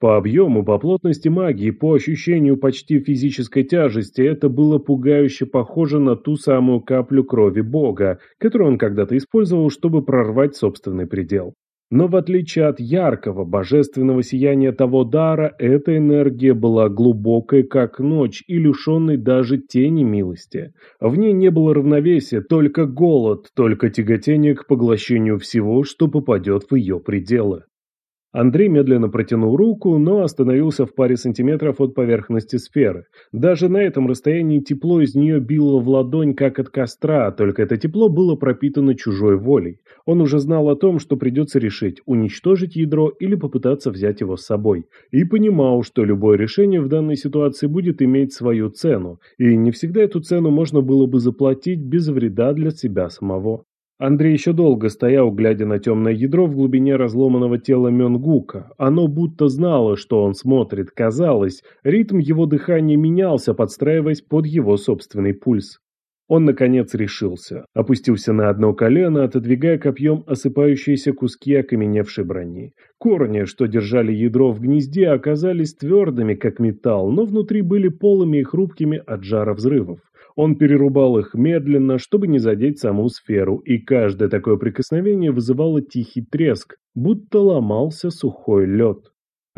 По объему, по плотности магии, по ощущению почти физической тяжести, это было пугающе похоже на ту самую каплю крови Бога, которую он когда-то использовал, чтобы прорвать собственный предел. Но в отличие от яркого, божественного сияния того дара, эта энергия была глубокой, как ночь, и лишенной даже тени милости. В ней не было равновесия, только голод, только тяготение к поглощению всего, что попадет в ее пределы. Андрей медленно протянул руку, но остановился в паре сантиметров от поверхности сферы. Даже на этом расстоянии тепло из нее било в ладонь, как от костра, только это тепло было пропитано чужой волей. Он уже знал о том, что придется решить, уничтожить ядро или попытаться взять его с собой. И понимал, что любое решение в данной ситуации будет иметь свою цену, и не всегда эту цену можно было бы заплатить без вреда для себя самого. Андрей еще долго стоял, глядя на темное ядро в глубине разломанного тела Мёнгука. Оно будто знало, что он смотрит. Казалось, ритм его дыхания менялся, подстраиваясь под его собственный пульс. Он, наконец, решился. Опустился на одно колено, отодвигая копьем осыпающиеся куски окаменевшей брони. Корни, что держали ядро в гнезде, оказались твердыми, как металл, но внутри были полыми и хрупкими от жара взрывов. Он перерубал их медленно, чтобы не задеть саму сферу, и каждое такое прикосновение вызывало тихий треск, будто ломался сухой лед.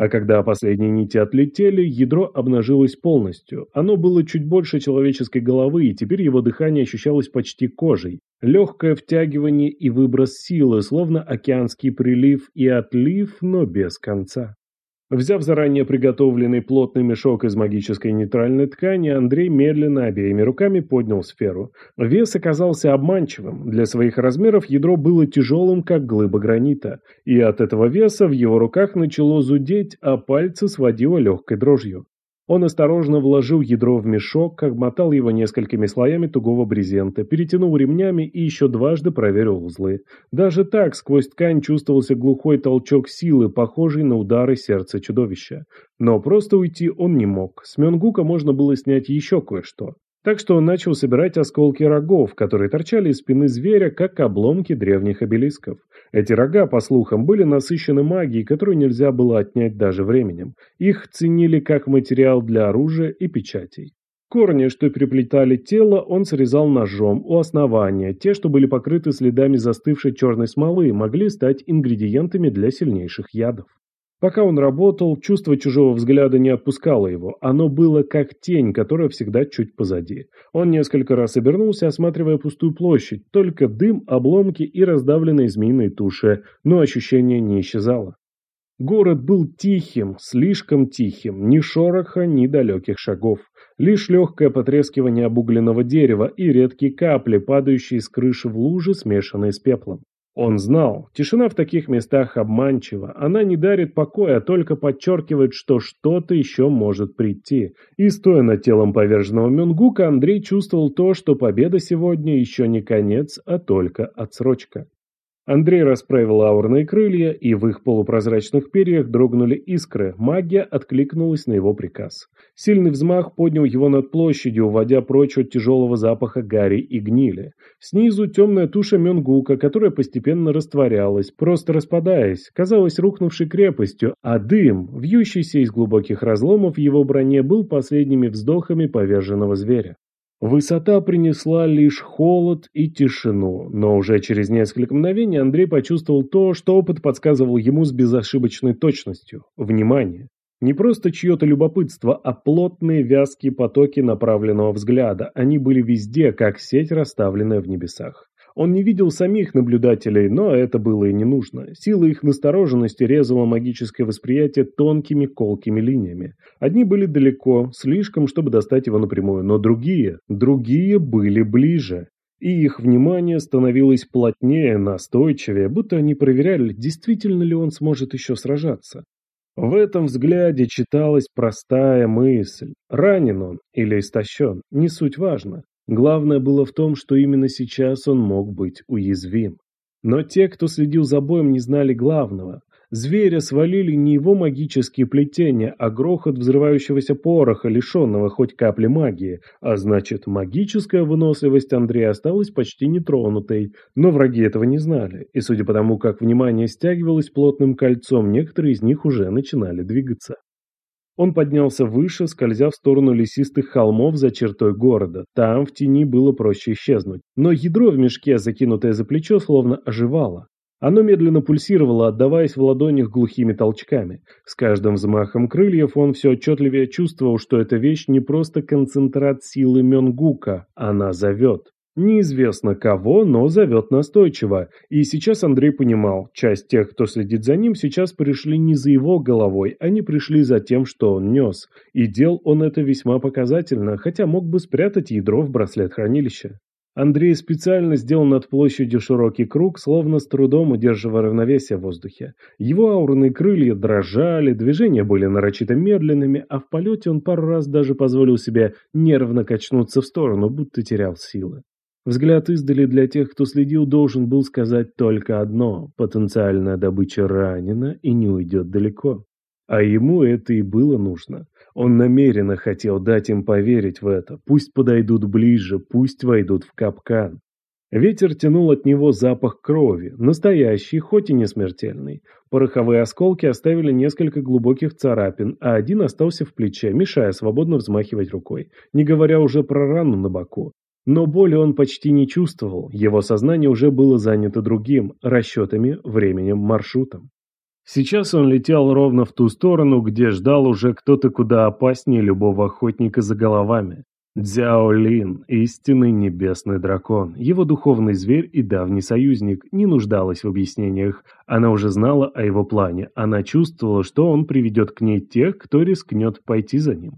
А когда последние нити отлетели, ядро обнажилось полностью. Оно было чуть больше человеческой головы, и теперь его дыхание ощущалось почти кожей. Легкое втягивание и выброс силы, словно океанский прилив и отлив, но без конца. Взяв заранее приготовленный плотный мешок из магической нейтральной ткани, Андрей медленно обеими руками поднял сферу. Вес оказался обманчивым. Для своих размеров ядро было тяжелым, как глыба гранита. И от этого веса в его руках начало зудеть, а пальцы сводило легкой дрожью. Он осторожно вложил ядро в мешок, обмотал его несколькими слоями тугого брезента, перетянул ремнями и еще дважды проверил узлы. Даже так сквозь ткань чувствовался глухой толчок силы, похожий на удары сердца чудовища. Но просто уйти он не мог. С Мёнгука можно было снять еще кое-что. Так что он начал собирать осколки рогов, которые торчали из спины зверя, как обломки древних обелисков. Эти рога, по слухам, были насыщены магией, которую нельзя было отнять даже временем. Их ценили как материал для оружия и печатей. Корни, что переплетали тело, он срезал ножом у основания. Те, что были покрыты следами застывшей черной смолы, могли стать ингредиентами для сильнейших ядов. Пока он работал, чувство чужого взгляда не отпускало его. Оно было как тень, которая всегда чуть позади. Он несколько раз обернулся, осматривая пустую площадь. Только дым, обломки и раздавленные змеиные туши. Но ощущение не исчезало. Город был тихим, слишком тихим, ни шороха, ни далеких шагов. Лишь легкое потрескивание обугленного дерева и редкие капли, падающие с крыши в лужи, смешанные с пеплом. Он знал, тишина в таких местах обманчива, она не дарит покоя, а только подчеркивает, что что-то еще может прийти. И стоя над телом поверженного Мюнгука, Андрей чувствовал то, что победа сегодня еще не конец, а только отсрочка. Андрей расправил аурные крылья, и в их полупрозрачных перьях дрогнули искры. Магия откликнулась на его приказ. Сильный взмах поднял его над площадью, уводя прочь от тяжелого запаха гари и гнили. Снизу темная туша Мёнгука, которая постепенно растворялась, просто распадаясь, казалась рухнувшей крепостью, а дым, вьющийся из глубоких разломов его броне, был последними вздохами поверженного зверя. Высота принесла лишь холод и тишину, но уже через несколько мгновений Андрей почувствовал то, что опыт подсказывал ему с безошибочной точностью – внимание. Не просто чье-то любопытство, а плотные вязкие потоки направленного взгляда. Они были везде, как сеть, расставленная в небесах. Он не видел самих наблюдателей, но это было и не нужно. Сила их настороженности резала магическое восприятие тонкими колкими линиями. Одни были далеко, слишком, чтобы достать его напрямую, но другие, другие были ближе. И их внимание становилось плотнее, настойчивее, будто они проверяли, действительно ли он сможет еще сражаться. В этом взгляде читалась простая мысль. Ранен он или истощен, не суть важно. Главное было в том, что именно сейчас он мог быть уязвим. Но те, кто следил за боем, не знали главного. Зверя свалили не его магические плетения, а грохот взрывающегося пороха, лишенного хоть капли магии. А значит, магическая выносливость Андрея осталась почти нетронутой. Но враги этого не знали, и судя по тому, как внимание стягивалось плотным кольцом, некоторые из них уже начинали двигаться. Он поднялся выше, скользя в сторону лесистых холмов за чертой города. Там в тени было проще исчезнуть. Но ядро в мешке, закинутое за плечо, словно оживало. Оно медленно пульсировало, отдаваясь в ладонях глухими толчками. С каждым взмахом крыльев он все отчетливее чувствовал, что эта вещь не просто концентрат силы Менгука, она зовет. Неизвестно кого, но зовет настойчиво. И сейчас Андрей понимал, часть тех, кто следит за ним, сейчас пришли не за его головой, они пришли за тем, что он нес. И дел он это весьма показательно, хотя мог бы спрятать ядро в браслет хранилища. Андрей специально сделал над площадью широкий круг, словно с трудом удерживая равновесие в воздухе. Его аурные крылья дрожали, движения были нарочито медленными, а в полете он пару раз даже позволил себе нервно качнуться в сторону, будто терял силы. Взгляд издали для тех, кто следил, должен был сказать только одно – потенциальная добыча ранена и не уйдет далеко. А ему это и было нужно. Он намеренно хотел дать им поверить в это. Пусть подойдут ближе, пусть войдут в капкан. Ветер тянул от него запах крови, настоящий, хоть и не смертельный. Пороховые осколки оставили несколько глубоких царапин, а один остался в плече, мешая свободно взмахивать рукой, не говоря уже про рану на боку. Но боли он почти не чувствовал, его сознание уже было занято другим, расчетами, временем, маршрутом. Сейчас он летел ровно в ту сторону, где ждал уже кто-то куда опаснее любого охотника за головами. Дзяо Лин, истинный небесный дракон, его духовный зверь и давний союзник, не нуждалась в объяснениях. Она уже знала о его плане, она чувствовала, что он приведет к ней тех, кто рискнет пойти за ним.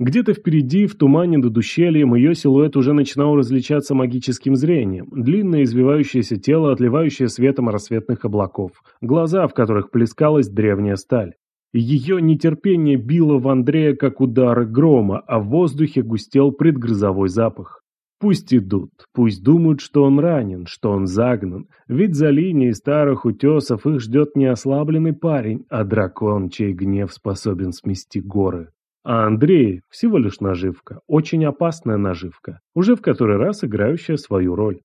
Где-то впереди, в тумане над ущельем, ее силуэт уже начинал различаться магическим зрением. Длинное извивающееся тело, отливающее светом рассветных облаков. Глаза, в которых плескалась древняя сталь. Ее нетерпение било в Андрея, как удары грома, а в воздухе густел предгрозовой запах. Пусть идут, пусть думают, что он ранен, что он загнан, ведь за линией старых утесов их ждет не ослабленный парень, а дракон, чей гнев способен смести горы. А Андрей всего лишь наживка, очень опасная наживка, уже в который раз играющая свою роль.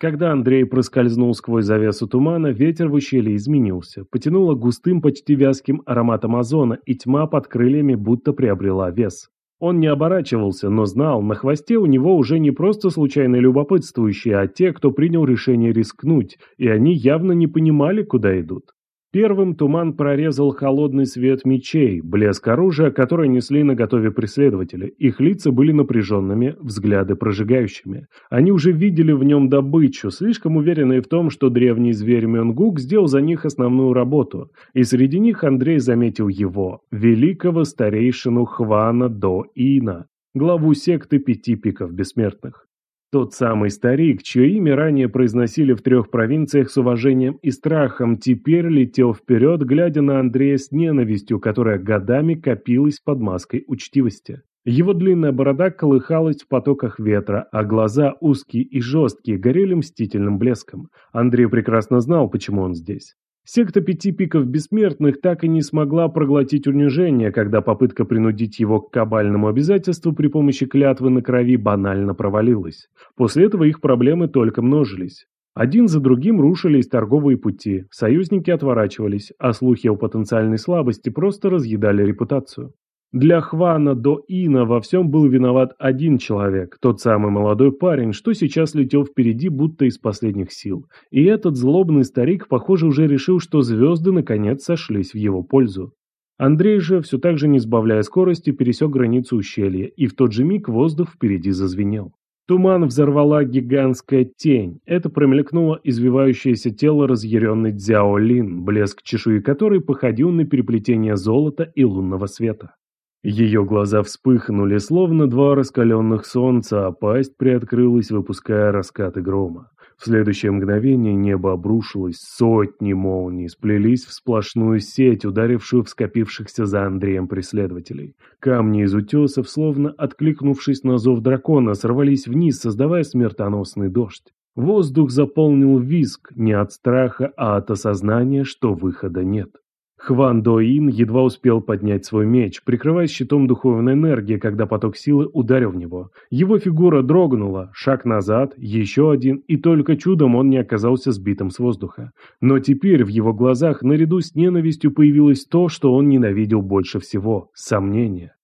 Когда Андрей проскользнул сквозь завесу тумана, ветер в ущелье изменился, потянуло густым, почти вязким ароматом озона, и тьма под крыльями будто приобрела вес. Он не оборачивался, но знал, на хвосте у него уже не просто случайные любопытствующие, а те, кто принял решение рискнуть, и они явно не понимали, куда идут. Первым туман прорезал холодный свет мечей, блеск оружия, которое несли на готове преследователи. Их лица были напряженными, взгляды прожигающими. Они уже видели в нем добычу, слишком уверенные в том, что древний зверь Мёнгук сделал за них основную работу. И среди них Андрей заметил его, великого старейшину Хвана До Ина, главу секты пяти пиков бессмертных. Тот самый старик, чье имя ранее произносили в трех провинциях с уважением и страхом, теперь летел вперед, глядя на Андрея с ненавистью, которая годами копилась под маской учтивости. Его длинная борода колыхалась в потоках ветра, а глаза, узкие и жесткие, горели мстительным блеском. Андрей прекрасно знал, почему он здесь. Секта пяти пиков бессмертных так и не смогла проглотить унижение, когда попытка принудить его к кабальному обязательству при помощи клятвы на крови банально провалилась. После этого их проблемы только множились. Один за другим рушились торговые пути, союзники отворачивались, а слухи о потенциальной слабости просто разъедали репутацию. Для Хвана до Ина во всем был виноват один человек, тот самый молодой парень, что сейчас летел впереди будто из последних сил. И этот злобный старик, похоже, уже решил, что звезды наконец сошлись в его пользу. Андрей же, все так же не сбавляя скорости, пересек границу ущелья, и в тот же миг воздух впереди зазвенел. Туман взорвала гигантская тень. Это промелькнуло извивающееся тело разъяренной Дзяо Лин, блеск чешуи которой походил на переплетение золота и лунного света. Ее глаза вспыхнули, словно два раскаленных солнца, а пасть приоткрылась, выпуская раскаты грома. В следующее мгновение небо обрушилось, сотни молний сплелись в сплошную сеть, ударившую в скопившихся за Андреем преследователей. Камни из утесов, словно откликнувшись на зов дракона, сорвались вниз, создавая смертоносный дождь. Воздух заполнил визг не от страха, а от осознания, что выхода нет. Хван Доин едва успел поднять свой меч, прикрываясь щитом духовной энергии, когда поток силы ударил в него. Его фигура дрогнула, шаг назад, еще один, и только чудом он не оказался сбитым с воздуха. Но теперь в его глазах наряду с ненавистью появилось то, что он ненавидел больше всего – сомнение.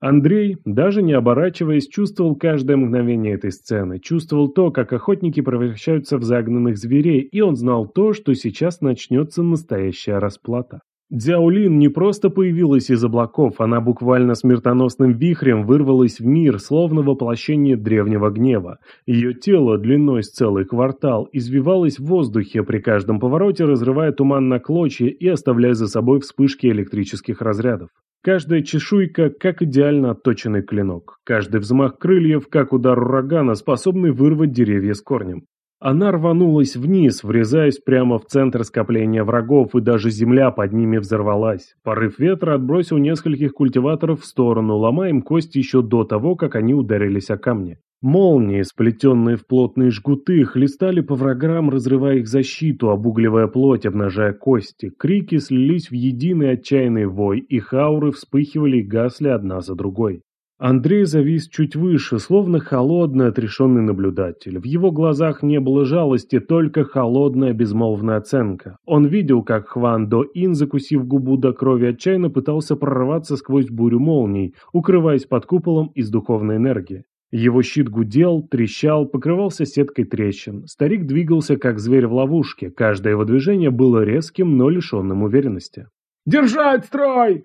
Андрей, даже не оборачиваясь, чувствовал каждое мгновение этой сцены, чувствовал то, как охотники превращаются в загнанных зверей, и он знал то, что сейчас начнется настоящая расплата. Дзяолин не просто появилась из облаков, она буквально смертоносным вихрем вырвалась в мир, словно воплощение древнего гнева. Ее тело, длиной с целый квартал, извивалось в воздухе при каждом повороте, разрывая туман на клочья и оставляя за собой вспышки электрических разрядов. Каждая чешуйка, как идеально отточенный клинок. Каждый взмах крыльев, как удар урагана, способный вырвать деревья с корнем. Она рванулась вниз, врезаясь прямо в центр скопления врагов, и даже земля под ними взорвалась. Порыв ветра отбросил нескольких культиваторов в сторону, ломая им кости еще до того, как они ударились о камни. Молнии, сплетенные в плотные жгуты, хлестали по врагам, разрывая их защиту, обугливая плоть, обнажая кости. Крики слились в единый отчаянный вой, и хауры вспыхивали и гасли одна за другой. Андрей завис чуть выше, словно холодный, отрешенный наблюдатель. В его глазах не было жалости, только холодная безмолвная оценка. Он видел, как Хван До Ин, закусив губу до крови, отчаянно пытался прорваться сквозь бурю молний, укрываясь под куполом из духовной энергии. Его щит гудел, трещал, покрывался сеткой трещин. Старик двигался, как зверь в ловушке. Каждое его движение было резким, но лишенным уверенности. «Держать строй!»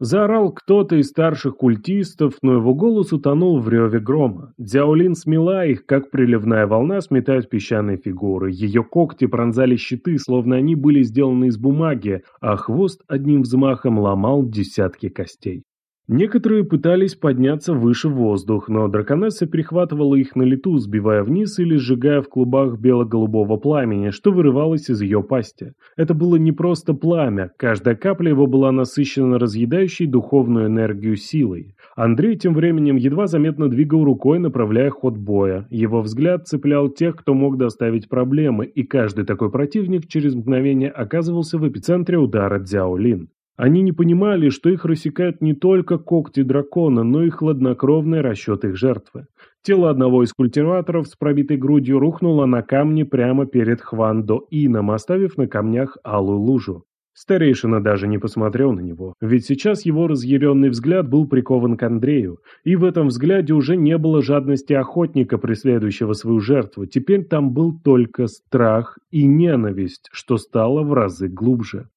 Заорал кто-то из старших культистов, но его голос утонул в реве грома. Дзяолин смела их, как приливная волна сметают песчаные фигуры. Ее когти пронзали щиты, словно они были сделаны из бумаги, а хвост одним взмахом ломал десятки костей. Некоторые пытались подняться выше в воздух, но драконесса перехватывала их на лету, сбивая вниз или сжигая в клубах бело-голубого пламени, что вырывалось из ее пасти. Это было не просто пламя, каждая капля его была насыщена разъедающей духовную энергию силой. Андрей тем временем едва заметно двигал рукой, направляя ход боя. Его взгляд цеплял тех, кто мог доставить проблемы, и каждый такой противник через мгновение оказывался в эпицентре удара Дзяо Лин. Они не понимали, что их рассекают не только когти дракона, но и хладнокровный расчет их жертвы. Тело одного из культиваторов с пробитой грудью рухнуло на камни прямо перед Хвандо Ином, оставив на камнях алую лужу. Старейшина даже не посмотрел на него, ведь сейчас его разъяренный взгляд был прикован к Андрею, и в этом взгляде уже не было жадности охотника, преследующего свою жертву, теперь там был только страх и ненависть, что стало в разы глубже.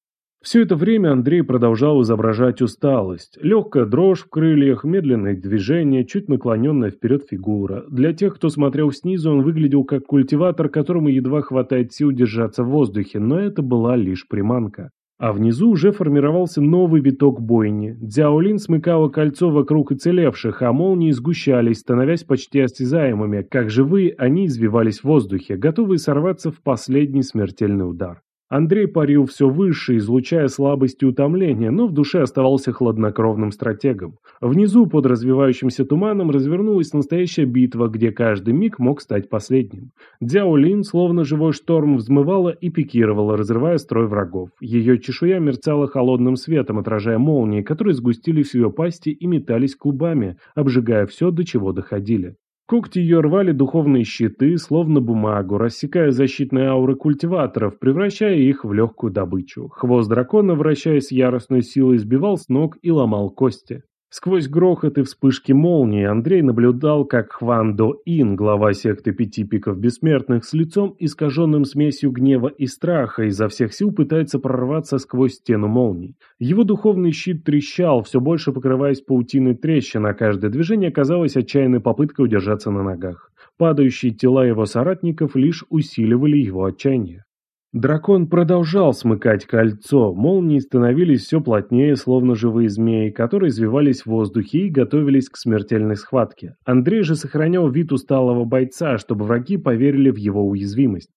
Все это время Андрей продолжал изображать усталость. Легкая дрожь в крыльях, медленные движения, чуть наклоненная вперед фигура. Для тех, кто смотрел снизу, он выглядел как культиватор, которому едва хватает сил держаться в воздухе, но это была лишь приманка. А внизу уже формировался новый виток бойни. Дзяолин смыкала кольцо вокруг уцелевших, а молнии сгущались, становясь почти осязаемыми. Как живые, они извивались в воздухе, готовые сорваться в последний смертельный удар. Андрей парил все выше, излучая слабость и утомление, но в душе оставался хладнокровным стратегом. Внизу, под развивающимся туманом, развернулась настоящая битва, где каждый миг мог стать последним. Дзяо Лин, словно живой шторм, взмывала и пикировала, разрывая строй врагов. Ее чешуя мерцала холодным светом, отражая молнии, которые сгустились в ее пасти и метались клубами, обжигая все, до чего доходили. Когти ее рвали духовные щиты, словно бумагу, рассекая защитные ауры культиваторов, превращая их в легкую добычу. Хвост дракона, вращаясь яростной силой, сбивал с ног и ломал кости. Сквозь грохот и вспышки молнии Андрей наблюдал, как Хван До Ин, глава секты Пяти Пиков Бессмертных, с лицом искаженным смесью гнева и страха, изо всех сил пытается прорваться сквозь стену молний. Его духовный щит трещал, все больше покрываясь паутиной трещин, а каждое движение казалось отчаянной попыткой удержаться на ногах. Падающие тела его соратников лишь усиливали его отчаяние. Дракон продолжал смыкать кольцо, молнии становились все плотнее, словно живые змеи, которые извивались в воздухе и готовились к смертельной схватке. Андрей же сохранял вид усталого бойца, чтобы враги поверили в его уязвимость.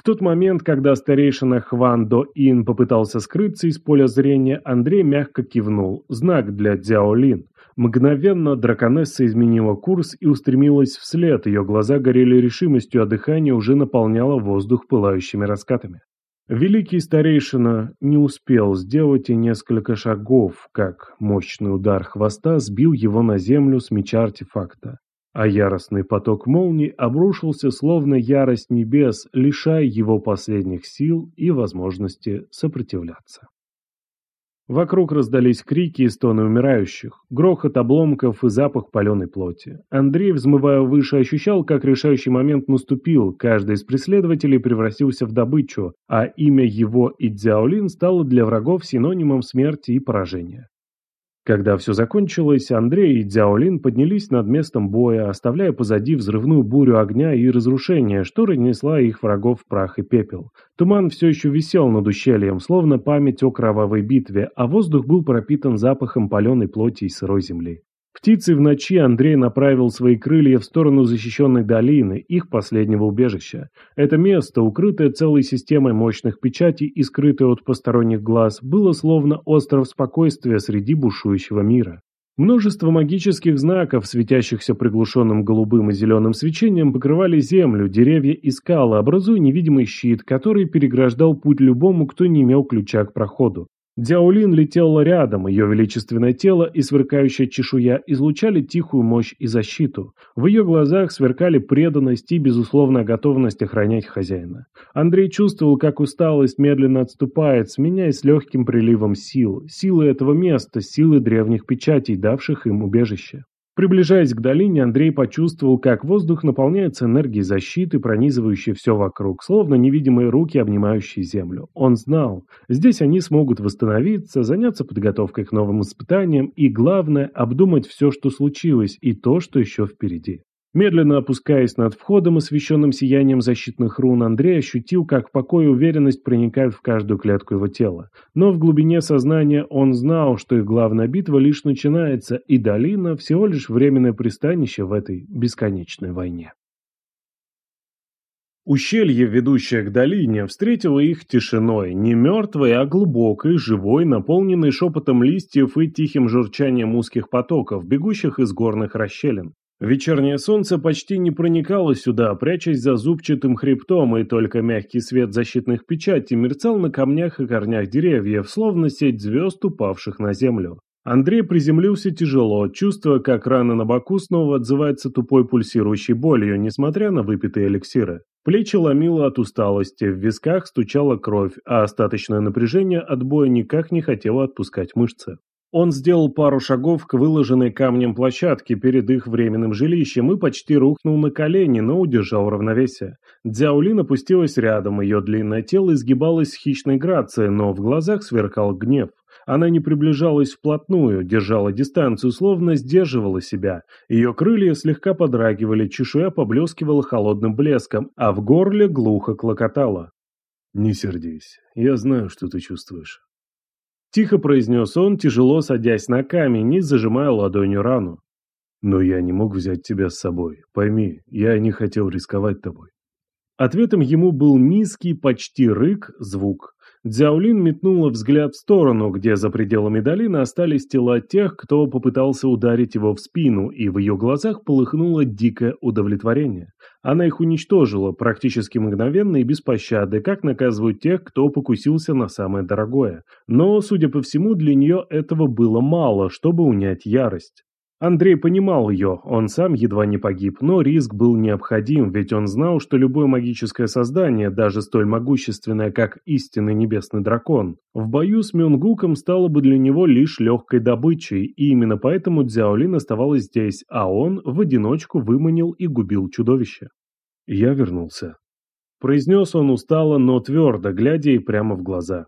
В тот момент, когда старейшина Хван До Ин попытался скрыться из поля зрения, Андрей мягко кивнул. Знак для Дзяо Лин. Мгновенно драконесса изменила курс и устремилась вслед, ее глаза горели решимостью, а дыхание уже наполняло воздух пылающими раскатами. Великий старейшина не успел сделать и несколько шагов, как мощный удар хвоста сбил его на землю с меча артефакта. А яростный поток молний обрушился словно ярость небес, лишая его последних сил и возможности сопротивляться. Вокруг раздались крики и стоны умирающих, грохот обломков и запах паленой плоти. Андрей, взмывая выше, ощущал, как решающий момент наступил, каждый из преследователей превратился в добычу, а имя его и Дзяолин стало для врагов синонимом смерти и поражения. Когда все закончилось, Андрей и Дзяолин поднялись над местом боя, оставляя позади взрывную бурю огня и разрушения, что разнесла их врагов в прах и пепел. Туман все еще висел над ущельем, словно память о кровавой битве, а воздух был пропитан запахом паленой плоти и сырой земли. Птицей в ночи Андрей направил свои крылья в сторону защищенной долины, их последнего убежища. Это место, укрытое целой системой мощных печатей и скрытое от посторонних глаз, было словно остров спокойствия среди бушующего мира. Множество магических знаков, светящихся приглушенным голубым и зеленым свечением, покрывали землю, деревья и скалы, образуя невидимый щит, который переграждал путь любому, кто не имел ключа к проходу. Дзяолин летела рядом, ее величественное тело и сверкающая чешуя излучали тихую мощь и защиту. В ее глазах сверкали преданность и безусловная готовность охранять хозяина. Андрей чувствовал, как усталость медленно отступает, сменяясь легким приливом сил. Силы этого места, силы древних печатей, давших им убежище. Приближаясь к долине, Андрей почувствовал, как воздух наполняется энергией защиты, пронизывающей все вокруг, словно невидимые руки, обнимающие землю. Он знал, здесь они смогут восстановиться, заняться подготовкой к новым испытаниям и, главное, обдумать все, что случилось, и то, что еще впереди. Медленно опускаясь над входом, освещенным сиянием защитных рун, Андрей ощутил, как покой и уверенность проникают в каждую клетку его тела. Но в глубине сознания он знал, что их главная битва лишь начинается, и долина всего лишь временное пристанище в этой бесконечной войне. Ущелье, ведущее к долине, встретило их тишиной, не мертвой, а глубокой, живой, наполненной шепотом листьев и тихим журчанием узких потоков, бегущих из горных расщелин. Вечернее солнце почти не проникало сюда, прячась за зубчатым хребтом, и только мягкий свет защитных печатей мерцал на камнях и корнях деревьев, словно сеть звезд, упавших на землю. Андрей приземлился тяжело, чувствуя, как рана на боку снова отзывается тупой пульсирующей болью, несмотря на выпитые эликсиры. Плечи ломило от усталости, в висках стучала кровь, а остаточное напряжение от боя никак не хотело отпускать мышцы. Он сделал пару шагов к выложенной камнем площадке перед их временным жилищем и почти рухнул на колени, но удержал равновесие. Дзяулин опустилась рядом, ее длинное тело изгибалось с хищной грацией, но в глазах сверкал гнев. Она не приближалась вплотную, держала дистанцию, словно сдерживала себя. Ее крылья слегка подрагивали, чешуя поблескивала холодным блеском, а в горле глухо клокотало. «Не сердись, я знаю, что ты чувствуешь». Тихо произнес он, тяжело садясь на камень и зажимая ладонью рану. «Но я не мог взять тебя с собой. Пойми, я не хотел рисковать тобой». Ответом ему был низкий, почти рык, звук. Дзяолин метнула взгляд в сторону, где за пределами долины остались тела тех, кто попытался ударить его в спину, и в ее глазах полыхнуло дикое удовлетворение. Она их уничтожила практически мгновенно и без пощады, как наказывают тех, кто покусился на самое дорогое. Но, судя по всему, для нее этого было мало, чтобы унять ярость. Андрей понимал ее, он сам едва не погиб, но риск был необходим, ведь он знал, что любое магическое создание, даже столь могущественное, как истинный небесный дракон, в бою с Мюнгуком стало бы для него лишь легкой добычей, и именно поэтому Дзяолин оставалась здесь, а он в одиночку выманил и губил чудовище. «Я вернулся», — произнес он устало, но твердо, глядя ей прямо в глаза.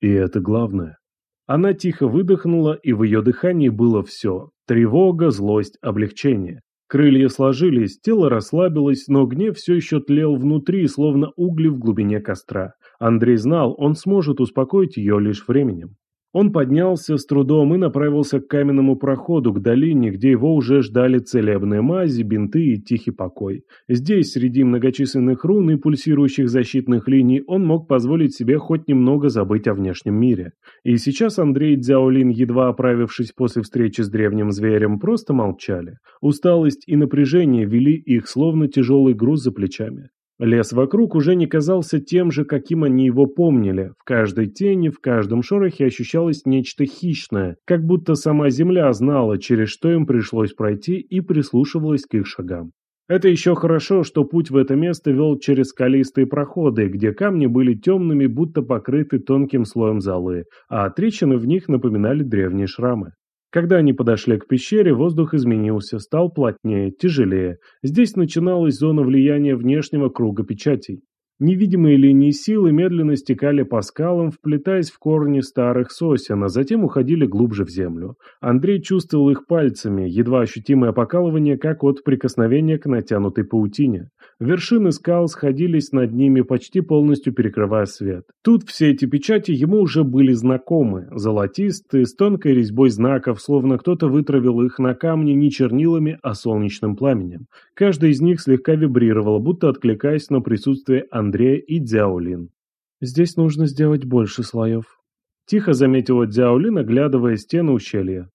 «И это главное». Она тихо выдохнула, и в ее дыхании было все – тревога, злость, облегчение. Крылья сложились, тело расслабилось, но гнев все еще тлел внутри, словно угли в глубине костра. Андрей знал, он сможет успокоить ее лишь временем. Он поднялся с трудом и направился к каменному проходу, к долине, где его уже ждали целебные мази, бинты и тихий покой. Здесь, среди многочисленных рун и пульсирующих защитных линий, он мог позволить себе хоть немного забыть о внешнем мире. И сейчас Андрей и Дзяолин, едва оправившись после встречи с древним зверем, просто молчали. Усталость и напряжение вели их, словно тяжелый груз за плечами. Лес вокруг уже не казался тем же, каким они его помнили. В каждой тени, в каждом шорохе ощущалось нечто хищное, как будто сама земля знала, через что им пришлось пройти, и прислушивалась к их шагам. Это еще хорошо, что путь в это место вел через скалистые проходы, где камни были темными, будто покрыты тонким слоем золы, а трещины в них напоминали древние шрамы. Когда они подошли к пещере, воздух изменился, стал плотнее, тяжелее. Здесь начиналась зона влияния внешнего круга печатей. Невидимые линии силы медленно стекали по скалам, вплетаясь в корни старых сосен, а затем уходили глубже в землю. Андрей чувствовал их пальцами, едва ощутимое покалывание, как от прикосновения к натянутой паутине. Вершины скал сходились над ними, почти полностью перекрывая свет. Тут все эти печати ему уже были знакомы, золотистые, с тонкой резьбой знаков, словно кто-то вытравил их на камне не чернилами, а солнечным пламенем. Каждая из них слегка вибрировала, будто откликаясь на присутствие Андрея и Дзяолин. «Здесь нужно сделать больше слоев», – тихо заметила Дзяолин, оглядывая стены ущелья.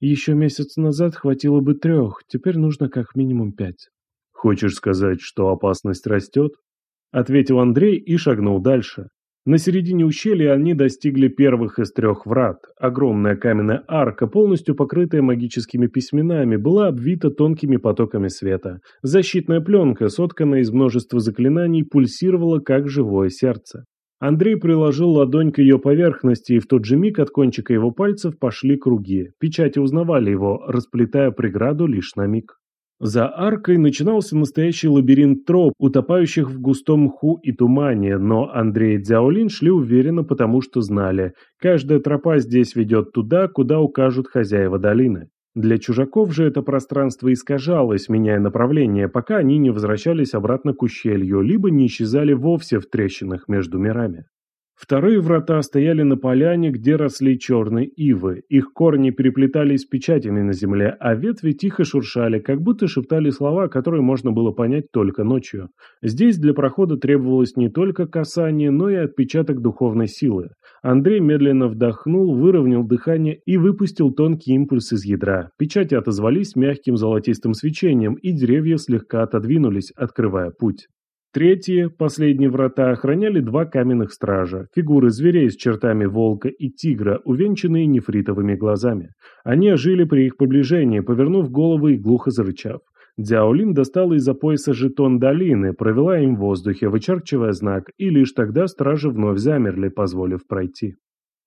«Еще месяц назад хватило бы трех, теперь нужно как минимум пять». «Хочешь сказать, что опасность растет?» – ответил Андрей и шагнул дальше. На середине ущелья они достигли первых из трех врат. Огромная каменная арка, полностью покрытая магическими письменами, была обвита тонкими потоками света. Защитная пленка, сотканная из множества заклинаний, пульсировала как живое сердце. Андрей приложил ладонь к ее поверхности, и в тот же миг от кончика его пальцев пошли круги. Печати узнавали его, расплетая преграду лишь на миг. За аркой начинался настоящий лабиринт троп, утопающих в густом мху и тумане, но Андрей и Дзяолин шли уверенно, потому что знали, каждая тропа здесь ведет туда, куда укажут хозяева долины. Для чужаков же это пространство искажалось, меняя направление, пока они не возвращались обратно к ущелью, либо не исчезали вовсе в трещинах между мирами. Вторые врата стояли на поляне, где росли черные ивы. Их корни переплетались печатями на земле, а ветви тихо шуршали, как будто шептали слова, которые можно было понять только ночью. Здесь для прохода требовалось не только касание, но и отпечаток духовной силы. Андрей медленно вдохнул, выровнял дыхание и выпустил тонкий импульс из ядра. Печати отозвались мягким золотистым свечением, и деревья слегка отодвинулись, открывая путь. Третьи, последние врата охраняли два каменных стража, фигуры зверей с чертами волка и тигра, увенчанные нефритовыми глазами. Они ожили при их приближении, повернув головы и глухо зарычав. Дзяолин достала из-за пояса жетон долины, провела им в воздухе, вычерчивая знак, и лишь тогда стражи вновь замерли, позволив пройти.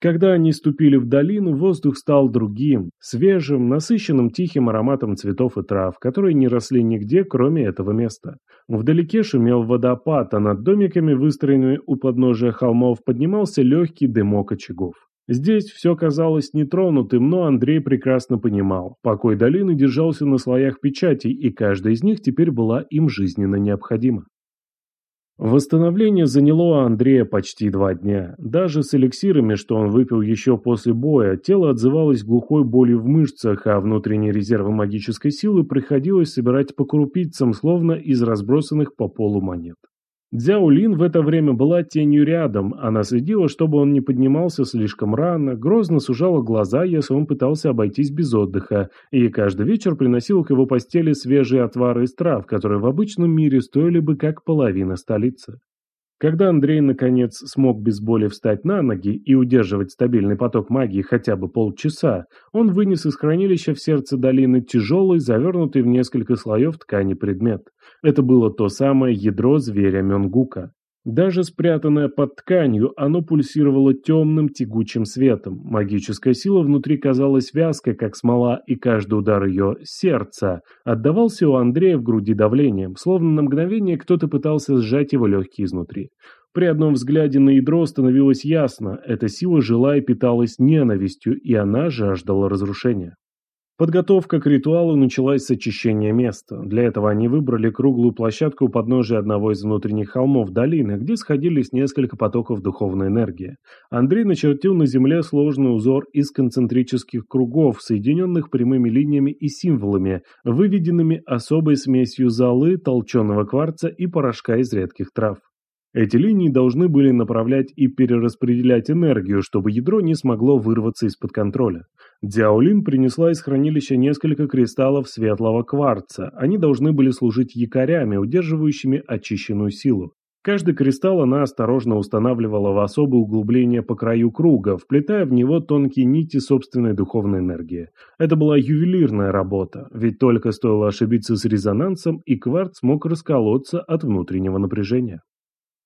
Когда они ступили в долину, воздух стал другим, свежим, насыщенным тихим ароматом цветов и трав, которые не росли нигде, кроме этого места. Вдалеке шумел водопад, а над домиками, выстроенными у подножия холмов, поднимался легкий дымок очагов. Здесь все казалось нетронутым, но Андрей прекрасно понимал, покой долины держался на слоях печатей, и каждая из них теперь была им жизненно необходима. Восстановление заняло Андрея почти два дня. Даже с эликсирами, что он выпил еще после боя, тело отзывалось глухой болью в мышцах, а внутренние резервы магической силы приходилось собирать по крупицам, словно из разбросанных по полу монет. Дзяолин в это время была тенью рядом, она следила, чтобы он не поднимался слишком рано, грозно сужала глаза, если он пытался обойтись без отдыха, и каждый вечер приносила к его постели свежие отвары из трав, которые в обычном мире стоили бы как половина столицы. Когда Андрей наконец смог без боли встать на ноги и удерживать стабильный поток магии хотя бы полчаса, он вынес из хранилища в сердце долины тяжелый, завернутый в несколько слоев ткани предмет. Это было то самое ядро зверя Мёнгука. Даже спрятанное под тканью, оно пульсировало темным тягучим светом. Магическая сила внутри казалась вязкой, как смола, и каждый удар ее сердца отдавался у Андрея в груди давлением, словно на мгновение кто-то пытался сжать его легкие изнутри. При одном взгляде на ядро становилось ясно, эта сила жила и питалась ненавистью, и она жаждала разрушения. Подготовка к ритуалу началась с очищения места. Для этого они выбрали круглую площадку у подножия одного из внутренних холмов долины, где сходились несколько потоков духовной энергии. Андрей начертил на земле сложный узор из концентрических кругов, соединенных прямыми линиями и символами, выведенными особой смесью золы, толченого кварца и порошка из редких трав. Эти линии должны были направлять и перераспределять энергию, чтобы ядро не смогло вырваться из-под контроля. Дзяолин принесла из хранилища несколько кристаллов светлого кварца. Они должны были служить якорями, удерживающими очищенную силу. Каждый кристалл она осторожно устанавливала в особое углубление по краю круга, вплетая в него тонкие нити собственной духовной энергии. Это была ювелирная работа, ведь только стоило ошибиться с резонансом, и кварц мог расколоться от внутреннего напряжения.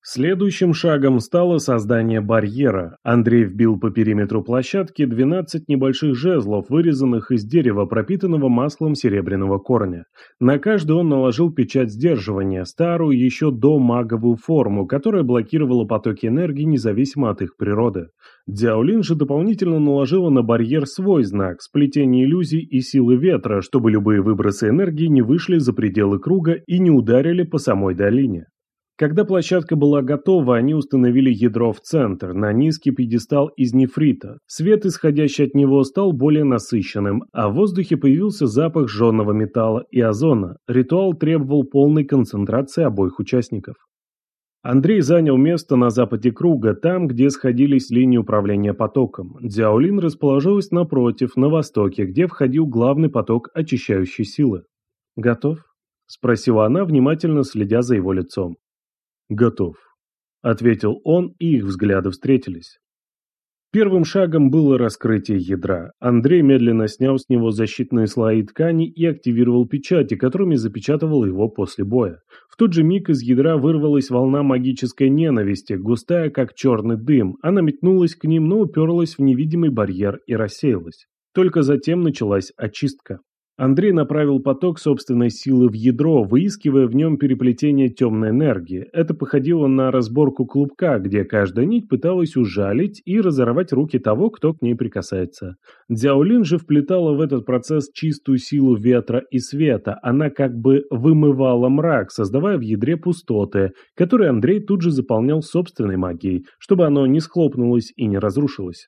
Следующим шагом стало создание барьера. Андрей вбил по периметру площадки 12 небольших жезлов, вырезанных из дерева, пропитанного маслом серебряного корня. На каждый он наложил печать сдерживания, старую еще до маговую форму, которая блокировала потоки энергии независимо от их природы. Дзяолин же дополнительно наложила на барьер свой знак – сплетение иллюзий и силы ветра, чтобы любые выбросы энергии не вышли за пределы круга и не ударили по самой долине. Когда площадка была готова, они установили ядро в центр, на низкий пьедестал из нефрита. Свет, исходящий от него, стал более насыщенным, а в воздухе появился запах жженого металла и озона. Ритуал требовал полной концентрации обоих участников. Андрей занял место на западе круга, там, где сходились линии управления потоком. Дзяолин расположилась напротив, на востоке, где входил главный поток очищающей силы. «Готов?» – спросила она, внимательно следя за его лицом. «Готов», — ответил он, и их взгляды встретились. Первым шагом было раскрытие ядра. Андрей медленно снял с него защитные слои ткани и активировал печати, которыми запечатывал его после боя. В тот же миг из ядра вырвалась волна магической ненависти, густая, как черный дым. Она метнулась к ним, но уперлась в невидимый барьер и рассеялась. Только затем началась очистка. Андрей направил поток собственной силы в ядро, выискивая в нем переплетение темной энергии. Это походило на разборку клубка, где каждая нить пыталась ужалить и разорвать руки того, кто к ней прикасается. Дзяолин же вплетала в этот процесс чистую силу ветра и света. Она как бы вымывала мрак, создавая в ядре пустоты, которые Андрей тут же заполнял собственной магией, чтобы оно не схлопнулось и не разрушилось.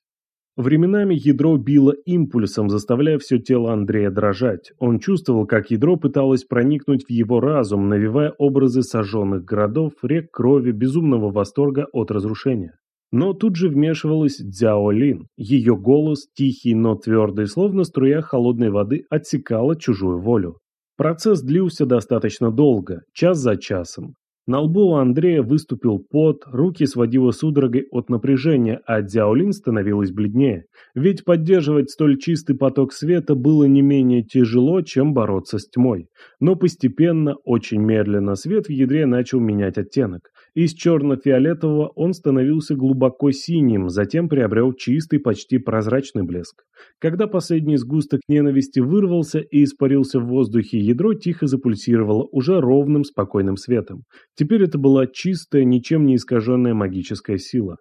Временами ядро било импульсом, заставляя все тело Андрея дрожать. Он чувствовал, как ядро пыталось проникнуть в его разум, навевая образы сожженных городов, рек крови, безумного восторга от разрушения. Но тут же вмешивалась Дзяо Лин. Ее голос, тихий, но твердый, словно струя холодной воды, отсекала чужую волю. Процесс длился достаточно долго, час за часом. На лбу у Андрея выступил пот, руки сводило судорогой от напряжения, а Дзяолин становилась бледнее. Ведь поддерживать столь чистый поток света было не менее тяжело, чем бороться с тьмой. Но постепенно, очень медленно, свет в ядре начал менять оттенок. Из черно-фиолетового он становился глубоко синим, затем приобрел чистый, почти прозрачный блеск. Когда последний сгусток ненависти вырвался и испарился в воздухе, ядро тихо запульсировало уже ровным, спокойным светом. Теперь это была чистая, ничем не искаженная магическая сила.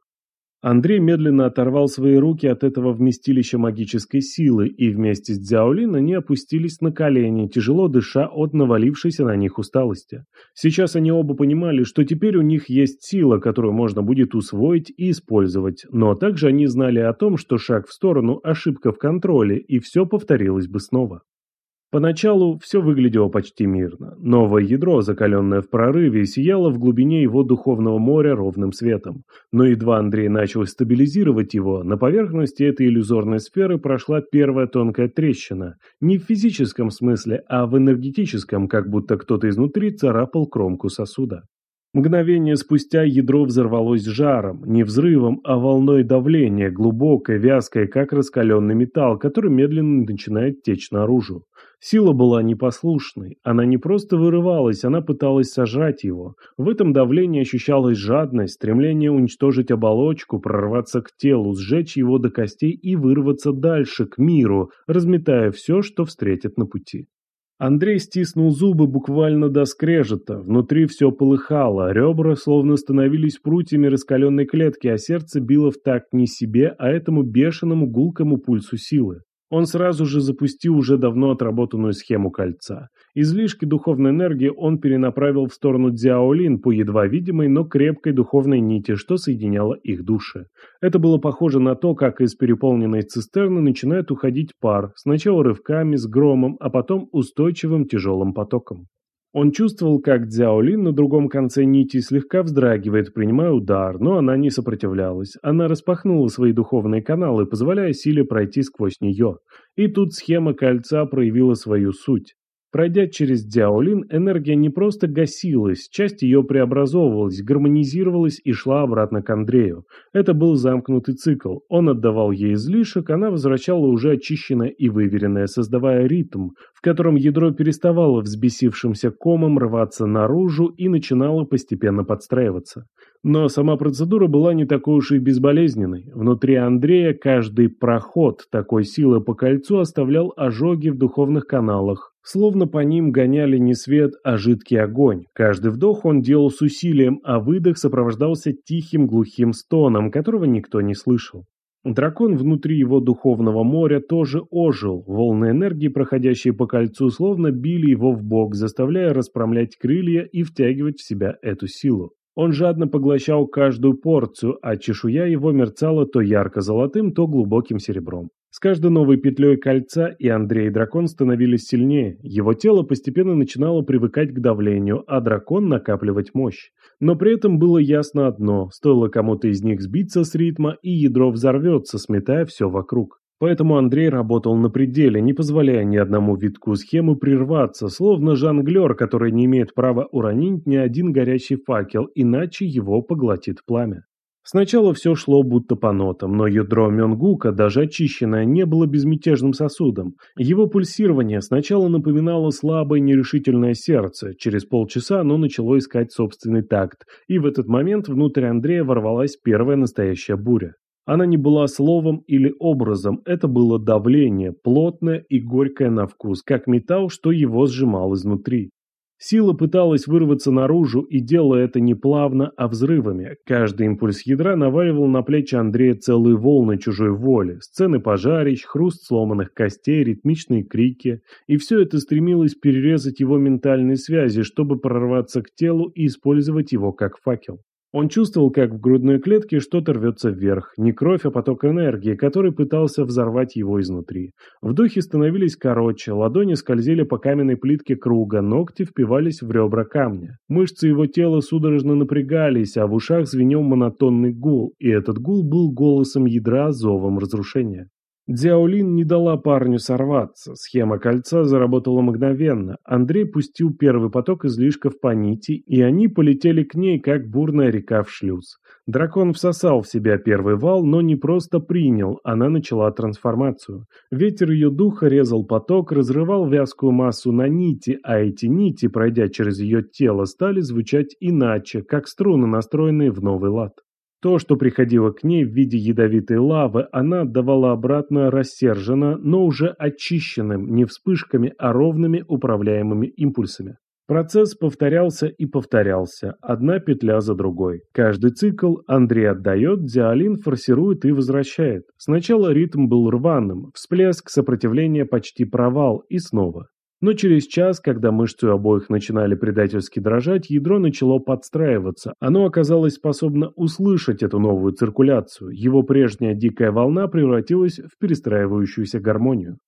Андрей медленно оторвал свои руки от этого вместилища магической силы, и вместе с Дзяолин они опустились на колени, тяжело дыша от навалившейся на них усталости. Сейчас они оба понимали, что теперь у них есть сила, которую можно будет усвоить и использовать, но также они знали о том, что шаг в сторону – ошибка в контроле, и все повторилось бы снова. Поначалу все выглядело почти мирно. Новое ядро, закаленное в прорыве, сияло в глубине его духовного моря ровным светом. Но едва Андрей начал стабилизировать его, на поверхности этой иллюзорной сферы прошла первая тонкая трещина. Не в физическом смысле, а в энергетическом, как будто кто-то изнутри царапал кромку сосуда. Мгновение спустя ядро взорвалось жаром, не взрывом, а волной давления, глубокой, вязкой, как раскаленный металл, который медленно начинает течь наружу. Сила была непослушной, она не просто вырывалась, она пыталась сожрать его. В этом давлении ощущалась жадность, стремление уничтожить оболочку, прорваться к телу, сжечь его до костей и вырваться дальше, к миру, разметая все, что встретит на пути. Андрей стиснул зубы буквально до скрежета, внутри все полыхало, ребра словно становились прутьями раскаленной клетки, а сердце било в такт не себе, а этому бешеному гулкому пульсу силы. Он сразу же запустил уже давно отработанную схему кольца. Излишки духовной энергии он перенаправил в сторону Дзяолин по едва видимой, но крепкой духовной нити, что соединяло их души. Это было похоже на то, как из переполненной цистерны начинает уходить пар, сначала рывками, с громом, а потом устойчивым тяжелым потоком. Он чувствовал, как Дзяолин на другом конце нити слегка вздрагивает, принимая удар, но она не сопротивлялась. Она распахнула свои духовные каналы, позволяя силе пройти сквозь нее. И тут схема кольца проявила свою суть. Пройдя через Дзяолин, энергия не просто гасилась, часть ее преобразовывалась, гармонизировалась и шла обратно к Андрею. Это был замкнутый цикл. Он отдавал ей излишек, она возвращала уже очищенное и выверенное, создавая ритм, в котором ядро переставало взбесившимся комом рваться наружу и начинало постепенно подстраиваться. Но сама процедура была не такой уж и безболезненной. Внутри Андрея каждый проход такой силы по кольцу оставлял ожоги в духовных каналах, Словно по ним гоняли не свет, а жидкий огонь. Каждый вдох он делал с усилием, а выдох сопровождался тихим глухим стоном, которого никто не слышал. Дракон внутри его духовного моря тоже ожил, волны энергии, проходящие по кольцу, словно били его в бок, заставляя расправлять крылья и втягивать в себя эту силу. Он жадно поглощал каждую порцию, а чешуя его мерцала то ярко-золотым, то глубоким серебром. С каждой новой петлей кольца и Андрей и дракон становились сильнее. Его тело постепенно начинало привыкать к давлению, а дракон накапливать мощь. Но при этом было ясно одно – стоило кому-то из них сбиться с ритма, и ядро взорвется, сметая все вокруг. Поэтому Андрей работал на пределе, не позволяя ни одному витку схемы прерваться, словно жонглер, который не имеет права уронить ни один горящий факел, иначе его поглотит пламя. Сначала все шло будто по нотам, но ядро Мёнгука, даже очищенное, не было безмятежным сосудом. Его пульсирование сначала напоминало слабое нерешительное сердце, через полчаса оно начало искать собственный такт, и в этот момент внутрь Андрея ворвалась первая настоящая буря. Она не была словом или образом, это было давление, плотное и горькое на вкус, как металл, что его сжимал изнутри. Сила пыталась вырваться наружу и делала это не плавно, а взрывами. Каждый импульс ядра наваливал на плечи Андрея целые волны чужой воли, сцены пожарищ, хруст сломанных костей, ритмичные крики. И все это стремилось перерезать его ментальные связи, чтобы прорваться к телу и использовать его как факел. Он чувствовал, как в грудной клетке что-то рвется вверх, не кровь, а поток энергии, который пытался взорвать его изнутри. Вдохи становились короче, ладони скользили по каменной плитке круга, ногти впивались в ребра камня. Мышцы его тела судорожно напрягались, а в ушах звенел монотонный гул, и этот гул был голосом ядра, зовом разрушения. Дзяолин не дала парню сорваться, схема кольца заработала мгновенно. Андрей пустил первый поток излишков по нити, и они полетели к ней, как бурная река в шлюз. Дракон всосал в себя первый вал, но не просто принял, она начала трансформацию. Ветер ее духа резал поток, разрывал вязкую массу на нити, а эти нити, пройдя через ее тело, стали звучать иначе, как струны, настроенные в новый лад. То, что приходило к ней в виде ядовитой лавы, она отдавала обратно рассерженно, но уже очищенным, не вспышками, а ровными управляемыми импульсами. Процесс повторялся и повторялся, одна петля за другой. Каждый цикл Андрей отдает, Диалин форсирует и возвращает. Сначала ритм был рваным, всплеск, сопротивление, почти провал, и снова. Но через час, когда мышцы обоих начинали предательски дрожать, ядро начало подстраиваться. Оно оказалось способно услышать эту новую циркуляцию. Его прежняя дикая волна превратилась в перестраивающуюся гармонию.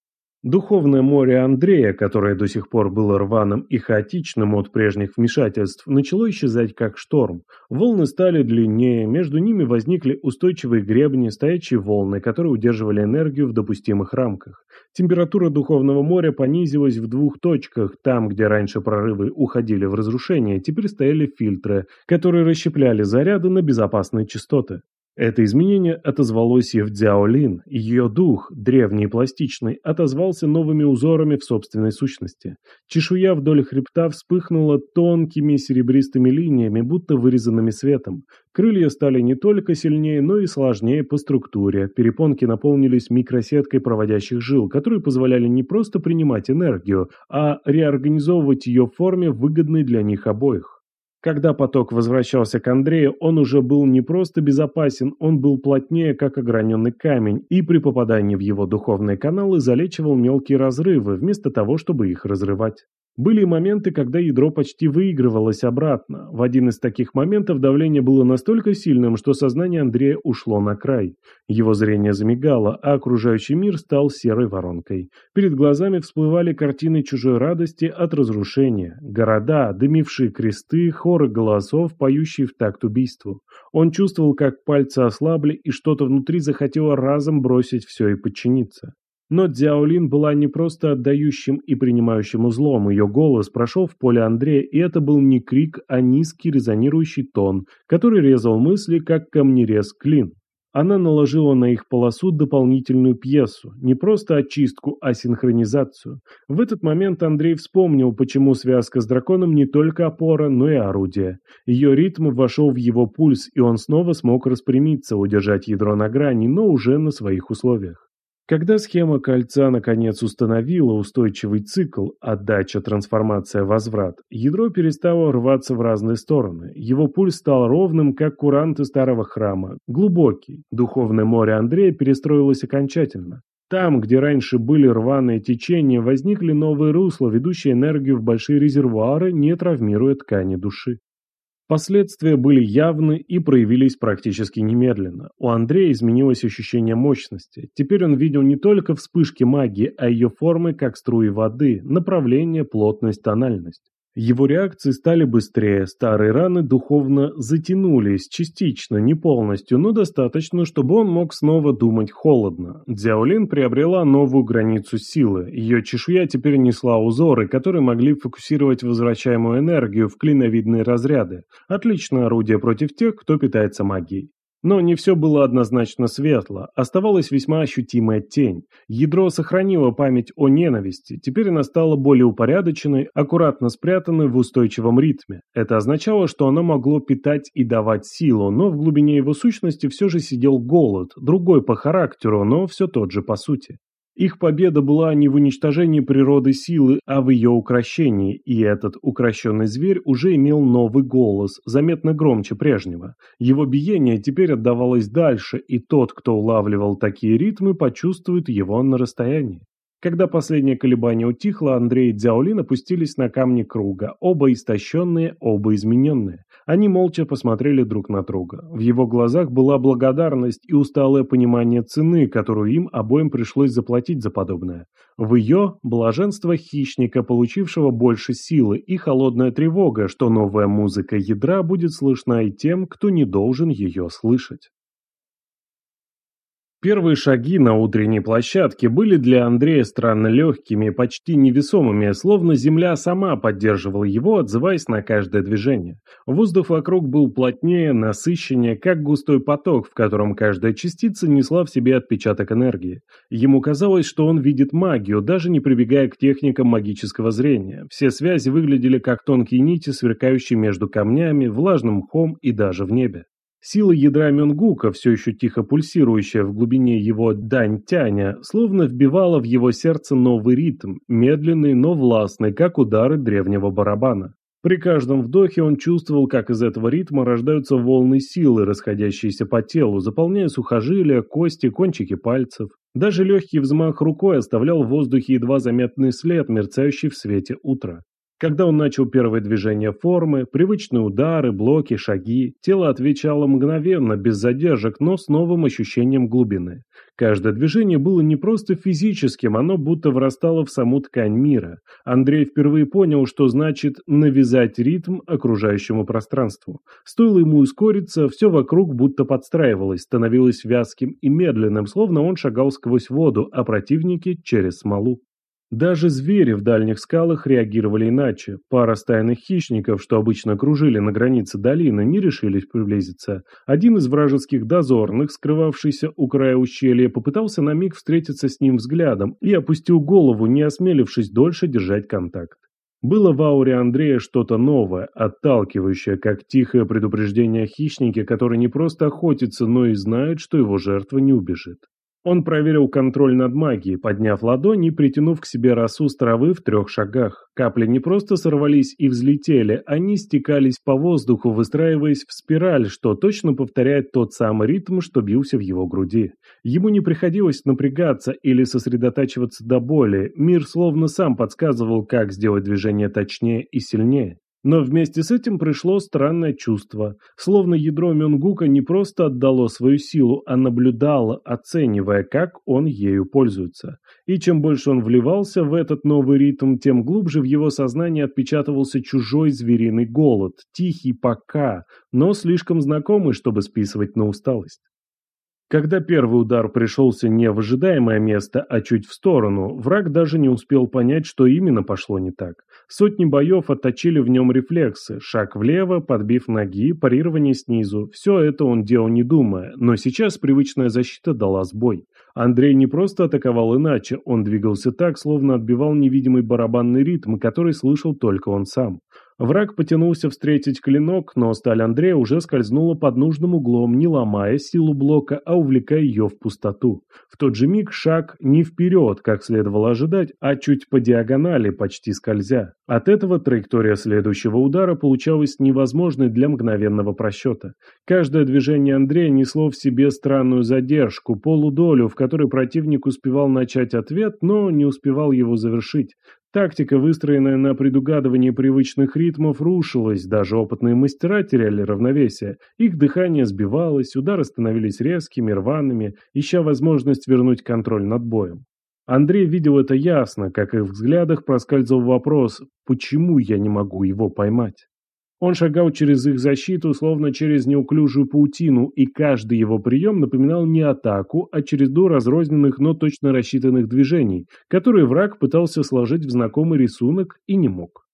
Духовное море Андрея, которое до сих пор было рваным и хаотичным от прежних вмешательств, начало исчезать как шторм. Волны стали длиннее, между ними возникли устойчивые гребни, стоячие волны, которые удерживали энергию в допустимых рамках. Температура духовного моря понизилась в двух точках. Там, где раньше прорывы уходили в разрушение, теперь стояли фильтры, которые расщепляли заряды на безопасные частоты. Это изменение отозвалось и в Дзяолин, ее дух, древний и пластичный, отозвался новыми узорами в собственной сущности. Чешуя вдоль хребта вспыхнула тонкими серебристыми линиями, будто вырезанными светом. Крылья стали не только сильнее, но и сложнее по структуре. Перепонки наполнились микросеткой проводящих жил, которые позволяли не просто принимать энергию, а реорганизовывать ее в форме, выгодной для них обоих. Когда поток возвращался к Андрею, он уже был не просто безопасен, он был плотнее, как ограненный камень, и при попадании в его духовные каналы залечивал мелкие разрывы, вместо того, чтобы их разрывать. Были моменты, когда ядро почти выигрывалось обратно. В один из таких моментов давление было настолько сильным, что сознание Андрея ушло на край. Его зрение замигало, а окружающий мир стал серой воронкой. Перед глазами всплывали картины чужой радости от разрушения. Города, дымившие кресты, хоры голосов, поющие в такт убийству. Он чувствовал, как пальцы ослабли, и что-то внутри захотело разом бросить все и подчиниться. Но Дзяолин была не просто отдающим и принимающим узлом, ее голос прошел в поле Андрея, и это был не крик, а низкий резонирующий тон, который резал мысли, как камнерез клин. Она наложила на их полосу дополнительную пьесу, не просто очистку, а синхронизацию. В этот момент Андрей вспомнил, почему связка с драконом не только опора, но и орудие. Ее ритм вошел в его пульс, и он снова смог распрямиться, удержать ядро на грани, но уже на своих условиях. Когда схема кольца наконец установила устойчивый цикл отдача, трансформация, возврат, ядро перестало рваться в разные стороны. Его пульс стал ровным, как куранты старого храма, глубокий. Духовное море Андрея перестроилось окончательно. Там, где раньше были рваные течения, возникли новые русла, ведущие энергию в большие резервуары, не травмируя ткани души. Последствия были явны и проявились практически немедленно. У Андрея изменилось ощущение мощности. Теперь он видел не только вспышки магии, а ее формы как струи воды, направление, плотность, тональность. Его реакции стали быстрее, старые раны духовно затянулись, частично, не полностью, но достаточно, чтобы он мог снова думать холодно. Дзяолин приобрела новую границу силы, ее чешуя теперь несла узоры, которые могли фокусировать возвращаемую энергию в клиновидные разряды. Отличное орудие против тех, кто питается магией. Но не все было однозначно светло, оставалась весьма ощутимая тень. Ядро сохранило память о ненависти, теперь она стала более упорядоченной, аккуратно спрятанной в устойчивом ритме. Это означало, что оно могло питать и давать силу, но в глубине его сущности все же сидел голод, другой по характеру, но все тот же по сути. Их победа была не в уничтожении природы силы, а в ее укращении, и этот укращенный зверь уже имел новый голос, заметно громче прежнего. Его биение теперь отдавалось дальше, и тот, кто улавливал такие ритмы, почувствует его на расстоянии. Когда последнее колебание утихло, Андрей и Дзяолин опустились на камни круга, оба истощенные, оба измененные. Они молча посмотрели друг на друга. В его глазах была благодарность и усталое понимание цены, которую им обоим пришлось заплатить за подобное. В ее – блаженство хищника, получившего больше силы, и холодная тревога, что новая музыка ядра будет слышна и тем, кто не должен ее слышать. Первые шаги на утренней площадке были для Андрея странно легкими, почти невесомыми, словно земля сама поддерживала его, отзываясь на каждое движение. Воздух вокруг был плотнее, насыщеннее, как густой поток, в котором каждая частица несла в себе отпечаток энергии. Ему казалось, что он видит магию, даже не прибегая к техникам магического зрения. Все связи выглядели как тонкие нити, сверкающие между камнями, влажным мхом и даже в небе. Сила ядра Мюнгука, все еще тихо пульсирующая в глубине его дань-тяня, словно вбивала в его сердце новый ритм, медленный, но властный, как удары древнего барабана. При каждом вдохе он чувствовал, как из этого ритма рождаются волны силы, расходящиеся по телу, заполняя сухожилия, кости, кончики пальцев. Даже легкий взмах рукой оставлял в воздухе едва заметный след, мерцающий в свете утра. Когда он начал первое движение формы, привычные удары, блоки, шаги, тело отвечало мгновенно, без задержек, но с новым ощущением глубины. Каждое движение было не просто физическим, оно будто врастало в саму ткань мира. Андрей впервые понял, что значит навязать ритм окружающему пространству. Стоило ему ускориться, все вокруг будто подстраивалось, становилось вязким и медленным, словно он шагал сквозь воду, а противники через смолу. Даже звери в дальних скалах реагировали иначе. Пара стайных хищников, что обычно кружили на границе долины, не решились приблизиться. Один из вражеских дозорных, скрывавшийся у края ущелья, попытался на миг встретиться с ним взглядом и опустил голову, не осмелившись дольше держать контакт. Было в ауре Андрея что-то новое, отталкивающее, как тихое предупреждение хищнике, который не просто охотится, но и знает, что его жертва не убежит. Он проверил контроль над магией, подняв ладонь и притянув к себе росу с травы в трех шагах. Капли не просто сорвались и взлетели, они стекались по воздуху, выстраиваясь в спираль, что точно повторяет тот самый ритм, что бился в его груди. Ему не приходилось напрягаться или сосредотачиваться до боли, мир словно сам подсказывал, как сделать движение точнее и сильнее. Но вместе с этим пришло странное чувство, словно ядро Мюнгука не просто отдало свою силу, а наблюдало, оценивая, как он ею пользуется. И чем больше он вливался в этот новый ритм, тем глубже в его сознании отпечатывался чужой звериный голод, тихий пока, но слишком знакомый, чтобы списывать на усталость. Когда первый удар пришелся не в ожидаемое место, а чуть в сторону, враг даже не успел понять, что именно пошло не так. Сотни боев отточили в нем рефлексы, шаг влево, подбив ноги, парирование снизу. Все это он делал не думая, но сейчас привычная защита дала сбой. Андрей не просто атаковал иначе, он двигался так, словно отбивал невидимый барабанный ритм, который слышал только он сам. Враг потянулся встретить клинок, но сталь Андрея уже скользнула под нужным углом, не ломая силу блока, а увлекая ее в пустоту. В тот же миг шаг не вперед, как следовало ожидать, а чуть по диагонали, почти скользя. От этого траектория следующего удара получалась невозможной для мгновенного просчета. Каждое движение Андрея несло в себе странную задержку, полудолю, в которой противник успевал начать ответ, но не успевал его завершить. Тактика, выстроенная на предугадывании привычных ритмов, рушилась, даже опытные мастера теряли равновесие. Их дыхание сбивалось, удары становились резкими, рваными, ища возможность вернуть контроль над боем. Андрей видел это ясно, как и в взглядах проскальзывал вопрос «почему я не могу его поймать?». Он шагал через их защиту, словно через неуклюжую паутину, и каждый его прием напоминал не атаку, а череду разрозненных, но точно рассчитанных движений, которые враг пытался сложить в знакомый рисунок и не мог.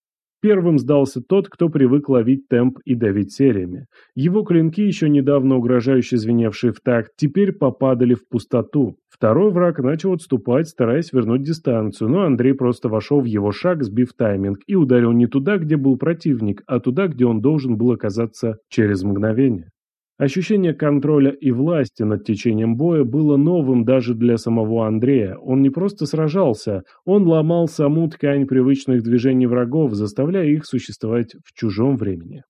Первым сдался тот, кто привык ловить темп и давить сериями. Его клинки, еще недавно угрожающе звеневшие в такт, теперь попадали в пустоту. Второй враг начал отступать, стараясь вернуть дистанцию, но Андрей просто вошел в его шаг, сбив тайминг, и ударил не туда, где был противник, а туда, где он должен был оказаться через мгновение. Ощущение контроля и власти над течением боя было новым даже для самого Андрея. Он не просто сражался, он ломал саму ткань привычных движений врагов, заставляя их существовать в чужом времени.